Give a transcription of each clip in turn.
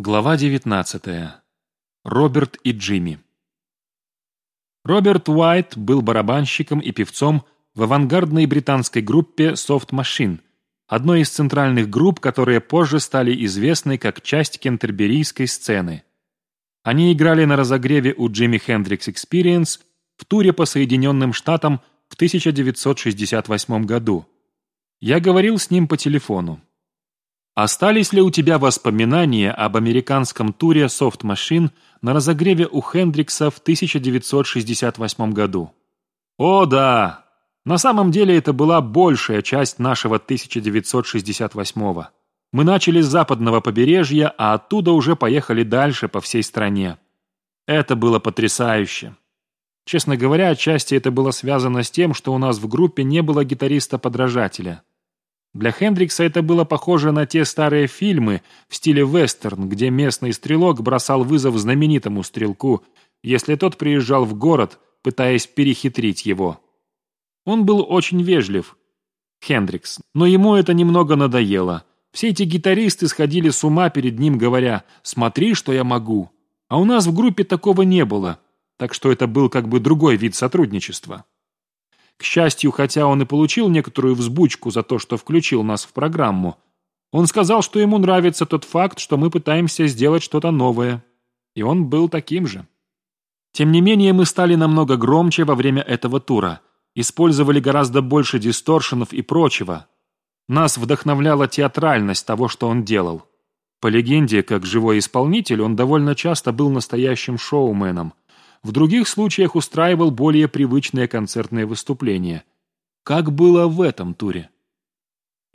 Глава 19. Роберт и Джимми. Роберт Уайт был барабанщиком и певцом в авангардной британской группе Soft Machine, одной из центральных групп, которые позже стали известны как часть кентерберийской сцены. Они играли на разогреве у Джимми Хендрикс Experience в туре по Соединенным Штатам в 1968 году. Я говорил с ним по телефону. Остались ли у тебя воспоминания об американском туре Soft Machine на разогреве у Хендрикса в 1968 году? О, да! На самом деле это была большая часть нашего 1968 -го. Мы начали с западного побережья, а оттуда уже поехали дальше по всей стране. Это было потрясающе. Честно говоря, отчасти это было связано с тем, что у нас в группе не было гитариста-подражателя. Для Хендрикса это было похоже на те старые фильмы в стиле вестерн, где местный стрелок бросал вызов знаменитому стрелку, если тот приезжал в город, пытаясь перехитрить его. Он был очень вежлив, Хендрикс, но ему это немного надоело. Все эти гитаристы сходили с ума перед ним, говоря «смотри, что я могу». А у нас в группе такого не было, так что это был как бы другой вид сотрудничества. К счастью, хотя он и получил некоторую взбучку за то, что включил нас в программу, он сказал, что ему нравится тот факт, что мы пытаемся сделать что-то новое. И он был таким же. Тем не менее, мы стали намного громче во время этого тура, использовали гораздо больше дисторшенов и прочего. Нас вдохновляла театральность того, что он делал. По легенде, как живой исполнитель, он довольно часто был настоящим шоуменом – в других случаях устраивал более привычные концертные выступления. Как было в этом туре?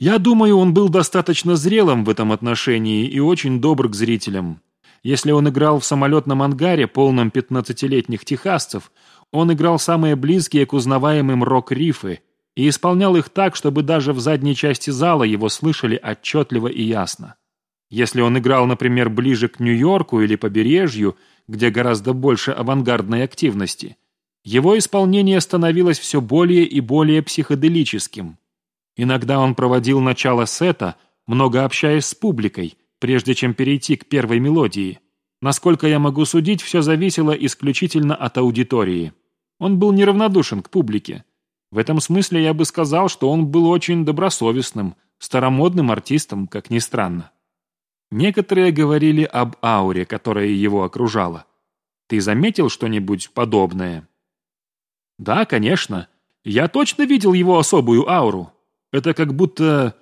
Я думаю, он был достаточно зрелым в этом отношении и очень добр к зрителям. Если он играл в самолетном ангаре, полном 15-летних техасцев, он играл самые близкие к узнаваемым рок-рифы и исполнял их так, чтобы даже в задней части зала его слышали отчетливо и ясно. Если он играл, например, ближе к Нью-Йорку или побережью – где гораздо больше авангардной активности, его исполнение становилось все более и более психоделическим. Иногда он проводил начало сета, много общаясь с публикой, прежде чем перейти к первой мелодии. Насколько я могу судить, все зависело исключительно от аудитории. Он был неравнодушен к публике. В этом смысле я бы сказал, что он был очень добросовестным, старомодным артистом, как ни странно. Некоторые говорили об ауре, которая его окружала. Ты заметил что-нибудь подобное? Да, конечно. Я точно видел его особую ауру. Это как будто...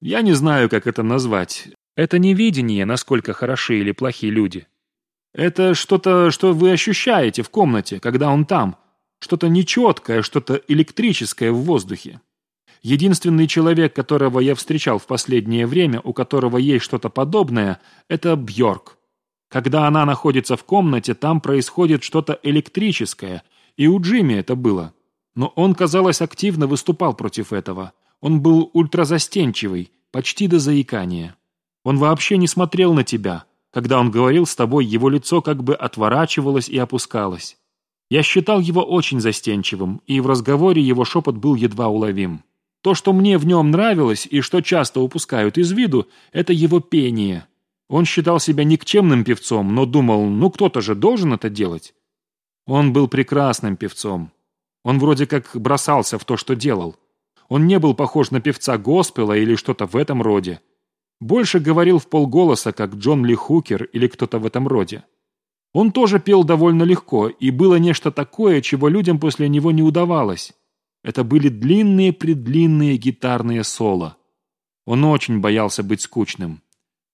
Я не знаю, как это назвать. Это не видение, насколько хороши или плохи люди. Это что-то, что вы ощущаете в комнате, когда он там. Что-то нечеткое, что-то электрическое в воздухе. Единственный человек, которого я встречал в последнее время, у которого есть что-то подобное, это Бьорк. Когда она находится в комнате, там происходит что-то электрическое, и у Джимми это было. Но он, казалось, активно выступал против этого. Он был ультразастенчивый, почти до заикания. Он вообще не смотрел на тебя. Когда он говорил с тобой, его лицо как бы отворачивалось и опускалось. Я считал его очень застенчивым, и в разговоре его шепот был едва уловим. То, что мне в нем нравилось и что часто упускают из виду, это его пение. Он считал себя никчемным певцом, но думал, ну кто-то же должен это делать. Он был прекрасным певцом. Он вроде как бросался в то, что делал. Он не был похож на певца госпела или что-то в этом роде. Больше говорил в полголоса, как Джон Ли Хукер или кто-то в этом роде. Он тоже пел довольно легко, и было нечто такое, чего людям после него не удавалось. Это были длинные-предлинные гитарные соло. Он очень боялся быть скучным.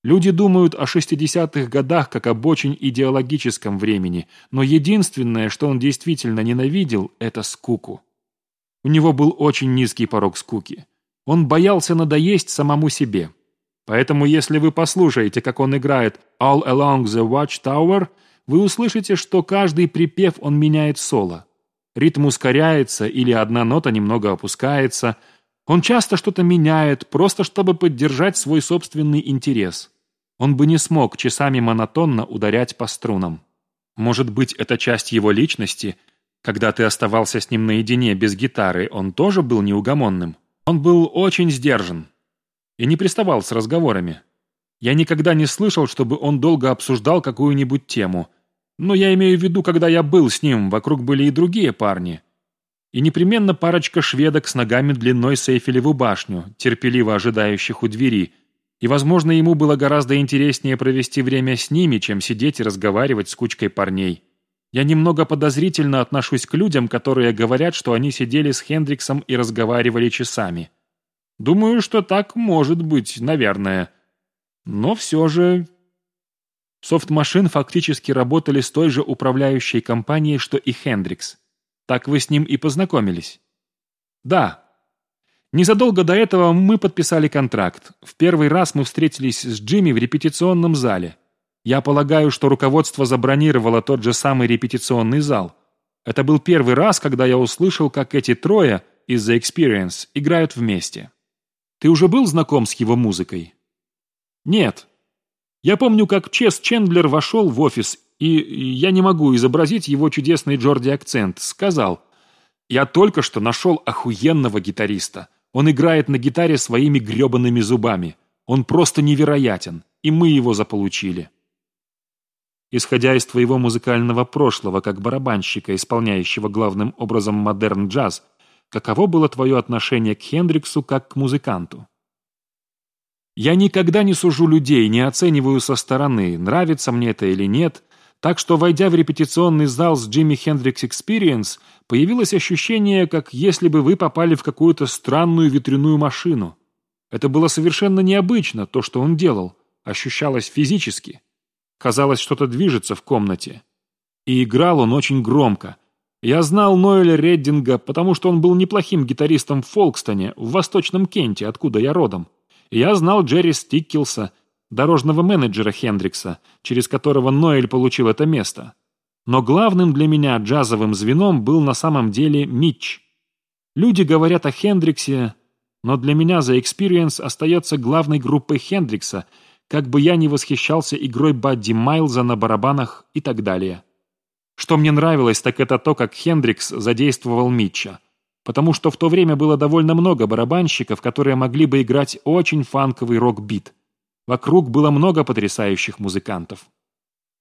Люди думают о 60-х годах как об очень идеологическом времени, но единственное, что он действительно ненавидел, это скуку. У него был очень низкий порог скуки. Он боялся надоесть самому себе. Поэтому если вы послушаете, как он играет «All Along the Watchtower», вы услышите, что каждый припев он меняет соло. Ритм ускоряется или одна нота немного опускается. Он часто что-то меняет, просто чтобы поддержать свой собственный интерес. Он бы не смог часами монотонно ударять по струнам. Может быть, это часть его личности? Когда ты оставался с ним наедине без гитары, он тоже был неугомонным. Он был очень сдержан и не приставал с разговорами. Я никогда не слышал, чтобы он долго обсуждал какую-нибудь тему. Но я имею в виду, когда я был с ним, вокруг были и другие парни. И непременно парочка шведок с ногами длиной с Эйфелеву башню, терпеливо ожидающих у двери. И, возможно, ему было гораздо интереснее провести время с ними, чем сидеть и разговаривать с кучкой парней. Я немного подозрительно отношусь к людям, которые говорят, что они сидели с Хендриксом и разговаривали часами. Думаю, что так может быть, наверное. Но все же... Софт-машин фактически работали с той же управляющей компанией, что и Хендрикс. Так вы с ним и познакомились? Да. Незадолго до этого мы подписали контракт. В первый раз мы встретились с Джимми в репетиционном зале. Я полагаю, что руководство забронировало тот же самый репетиционный зал. Это был первый раз, когда я услышал, как эти трое из The Experience играют вместе. Ты уже был знаком с его музыкой? Нет. Я помню, как Чес Чендлер вошел в офис, и я не могу изобразить его чудесный Джорди акцент, сказал, «Я только что нашел охуенного гитариста. Он играет на гитаре своими гребаными зубами. Он просто невероятен, и мы его заполучили» исходя из твоего музыкального прошлого как барабанщика, исполняющего главным образом модерн-джаз, каково было твое отношение к Хендриксу как к музыканту? Я никогда не сужу людей, не оцениваю со стороны, нравится мне это или нет, так что, войдя в репетиционный зал с Джимми Хендрикс Experience, появилось ощущение, как если бы вы попали в какую-то странную ветряную машину. Это было совершенно необычно, то, что он делал, ощущалось физически. Казалось, что-то движется в комнате. И играл он очень громко. Я знал Ноэля Реддинга, потому что он был неплохим гитаристом в Фолкстоне, в Восточном Кенте, откуда я родом. Я знал Джерри Стиккелса, дорожного менеджера Хендрикса, через которого Ноэль получил это место. Но главным для меня джазовым звеном был на самом деле Митч. Люди говорят о Хендриксе, но для меня The Experience остается главной группой Хендрикса – как бы я ни восхищался игрой Бадди Майлза на барабанах и так далее. Что мне нравилось, так это то, как Хендрикс задействовал Митча. Потому что в то время было довольно много барабанщиков, которые могли бы играть очень фанковый рок-бит. Вокруг было много потрясающих музыкантов.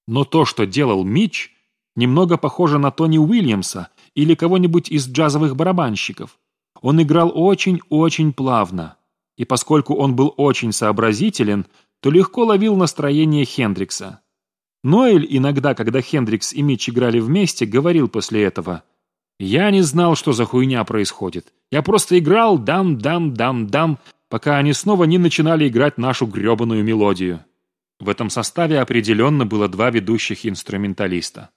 Но то, что делал Митч, немного похоже на Тони Уильямса или кого-нибудь из джазовых барабанщиков. Он играл очень-очень плавно. И поскольку он был очень сообразителен, то легко ловил настроение Хендрикса. Ноэль иногда, когда Хендрикс и Митч играли вместе, говорил после этого «Я не знал, что за хуйня происходит. Я просто играл дам-дам-дам-дам, пока они снова не начинали играть нашу гребаную мелодию». В этом составе определенно было два ведущих инструменталиста.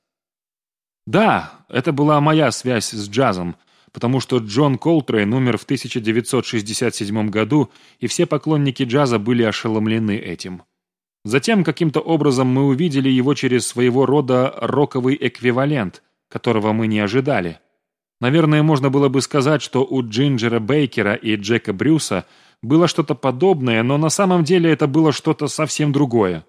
Да, это была моя связь с джазом, потому что Джон Колтрейн умер в 1967 году, и все поклонники джаза были ошеломлены этим. Затем каким-то образом мы увидели его через своего рода роковый эквивалент, которого мы не ожидали. Наверное, можно было бы сказать, что у Джинджера Бейкера и Джека Брюса было что-то подобное, но на самом деле это было что-то совсем другое.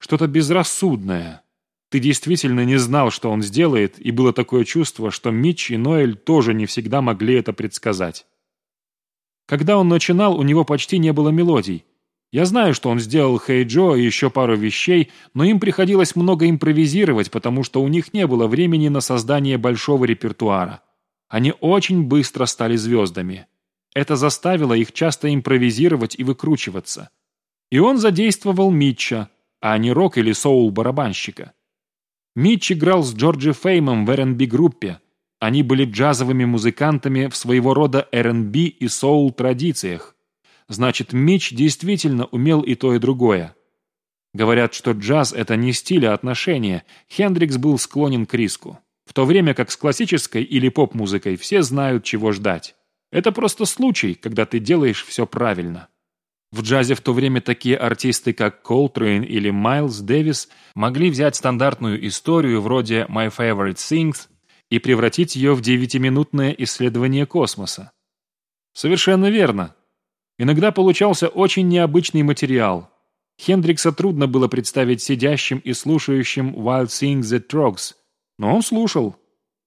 Что-то безрассудное, ты действительно не знал, что он сделает, и было такое чувство, что Митч и Ноэль тоже не всегда могли это предсказать. Когда он начинал, у него почти не было мелодий. Я знаю, что он сделал «Хей Джо» и еще пару вещей, но им приходилось много импровизировать, потому что у них не было времени на создание большого репертуара. Они очень быстро стали звездами. Это заставило их часто импровизировать и выкручиваться. И он задействовал Митча, а не рок или соул-барабанщика. Митч играл с Джорджи Феймом в R&B-группе. Они были джазовыми музыкантами в своего рода R&B и соул-традициях. Значит, Митч действительно умел и то, и другое. Говорят, что джаз – это не стиль, а отношение. Хендрикс был склонен к риску. В то время как с классической или поп-музыкой все знают, чего ждать. Это просто случай, когда ты делаешь все правильно. В джазе в то время такие артисты, как Колтрейн или Майлз Дэвис, могли взять стандартную историю вроде «My Favorite Things» и превратить ее в девятиминутное исследование космоса. Совершенно верно. Иногда получался очень необычный материал. Хендрикса трудно было представить сидящим и слушающим «Wild Things the Trogs», но он слушал.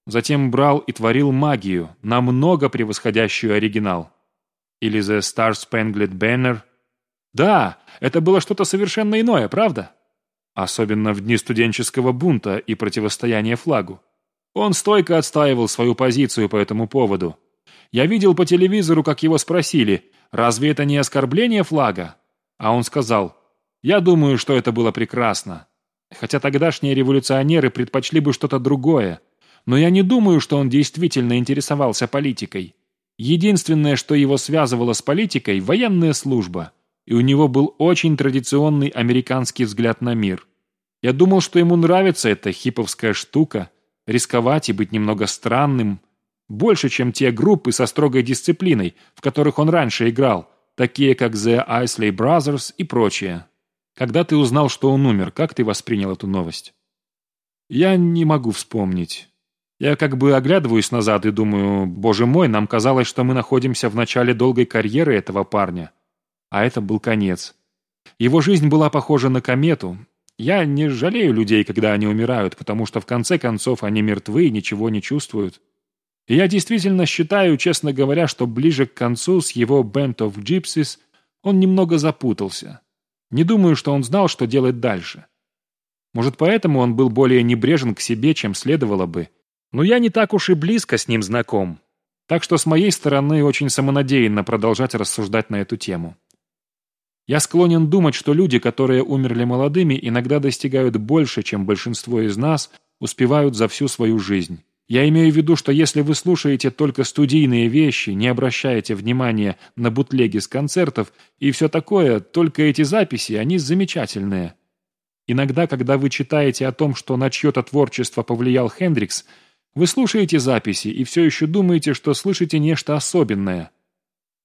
Затем брал и творил магию, намного превосходящую оригинал. Или «The Star Spangled Banner», Да, это было что-то совершенно иное, правда? Особенно в дни студенческого бунта и противостояния флагу. Он стойко отстаивал свою позицию по этому поводу. Я видел по телевизору, как его спросили, разве это не оскорбление флага? А он сказал, я думаю, что это было прекрасно. Хотя тогдашние революционеры предпочли бы что-то другое. Но я не думаю, что он действительно интересовался политикой. Единственное, что его связывало с политикой – военная служба. И у него был очень традиционный американский взгляд на мир. Я думал, что ему нравится эта хиповская штука – рисковать и быть немного странным. Больше, чем те группы со строгой дисциплиной, в которых он раньше играл, такие как The Isley Brothers и прочее. Когда ты узнал, что он умер, как ты воспринял эту новость? Я не могу вспомнить. Я как бы оглядываюсь назад и думаю, боже мой, нам казалось, что мы находимся в начале долгой карьеры этого парня. А это был конец. Его жизнь была похожа на комету. Я не жалею людей, когда они умирают, потому что в конце концов они мертвы и ничего не чувствуют. И я действительно считаю, честно говоря, что ближе к концу с его Band of Gypsies он немного запутался. Не думаю, что он знал, что делать дальше. Может, поэтому он был более небрежен к себе, чем следовало бы. Но я не так уж и близко с ним знаком. Так что с моей стороны очень самонадеянно продолжать рассуждать на эту тему. Я склонен думать, что люди, которые умерли молодыми, иногда достигают больше, чем большинство из нас успевают за всю свою жизнь. Я имею в виду, что если вы слушаете только студийные вещи, не обращаете внимания на бутлеги с концертов и все такое, только эти записи, они замечательные. Иногда, когда вы читаете о том, что на чье-то творчество повлиял Хендрикс, вы слушаете записи и все еще думаете, что слышите нечто особенное.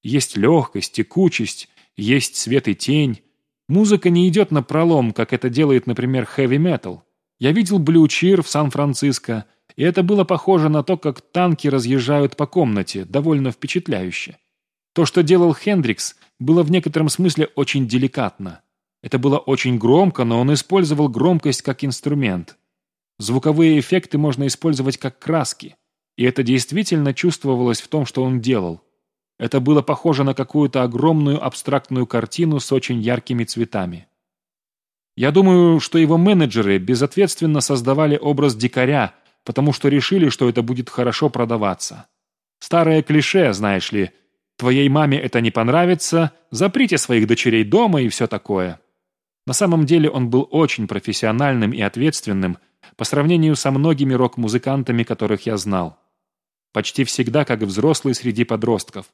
Есть легкость, текучесть, есть свет и тень. Музыка не идет на пролом, как это делает, например, хэви-метал. Я видел Blue Cheer в Сан-Франциско – и это было похоже на то, как танки разъезжают по комнате, довольно впечатляюще. То, что делал Хендрикс, было в некотором смысле очень деликатно. Это было очень громко, но он использовал громкость как инструмент. Звуковые эффекты можно использовать как краски. И это действительно чувствовалось в том, что он делал. Это было похоже на какую-то огромную абстрактную картину с очень яркими цветами. Я думаю, что его менеджеры безответственно создавали образ дикаря, потому что решили, что это будет хорошо продаваться. Старое клише, знаешь ли, твоей маме это не понравится, заприте своих дочерей дома и все такое. На самом деле он был очень профессиональным и ответственным по сравнению со многими рок-музыкантами, которых я знал. Почти всегда как взрослый среди подростков.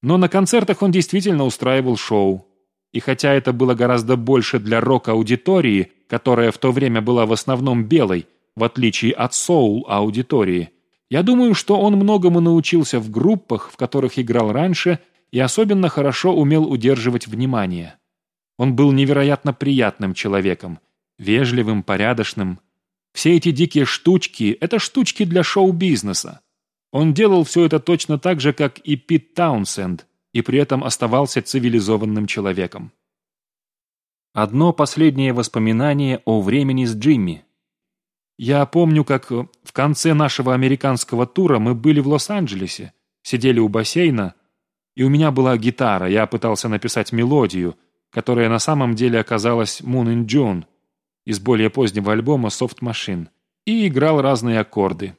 Но на концертах он действительно устраивал шоу. И хотя это было гораздо больше для рок-аудитории, которая в то время была в основном белой, в отличие от соул-аудитории. Я думаю, что он многому научился в группах, в которых играл раньше, и особенно хорошо умел удерживать внимание. Он был невероятно приятным человеком, вежливым, порядочным. Все эти дикие штучки – это штучки для шоу-бизнеса. Он делал все это точно так же, как и Пит Таунсенд, и при этом оставался цивилизованным человеком. Одно последнее воспоминание о времени с Джимми – я помню, как в конце нашего американского тура мы были в Лос-Анджелесе, сидели у бассейна, и у меня была гитара, я пытался написать мелодию, которая на самом деле оказалась «Moon in June» из более позднего альбома «Soft Machine», и играл разные аккорды.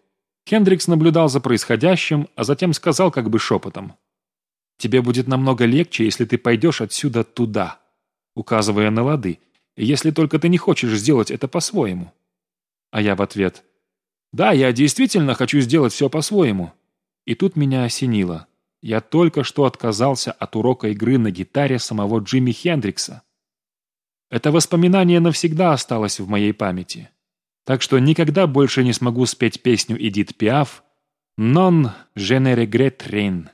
Хендрикс наблюдал за происходящим, а затем сказал как бы шепотом. «Тебе будет намного легче, если ты пойдешь отсюда туда», указывая на лады, если только ты не хочешь сделать это по-своему. А я в ответ. «Да, я действительно хочу сделать все по-своему». И тут меня осенило. Я только что отказался от урока игры на гитаре самого Джимми Хендрикса. Это воспоминание навсегда осталось в моей памяти. Так что никогда больше не смогу спеть песню Эдит Пиаф «Non je ne regrette rien».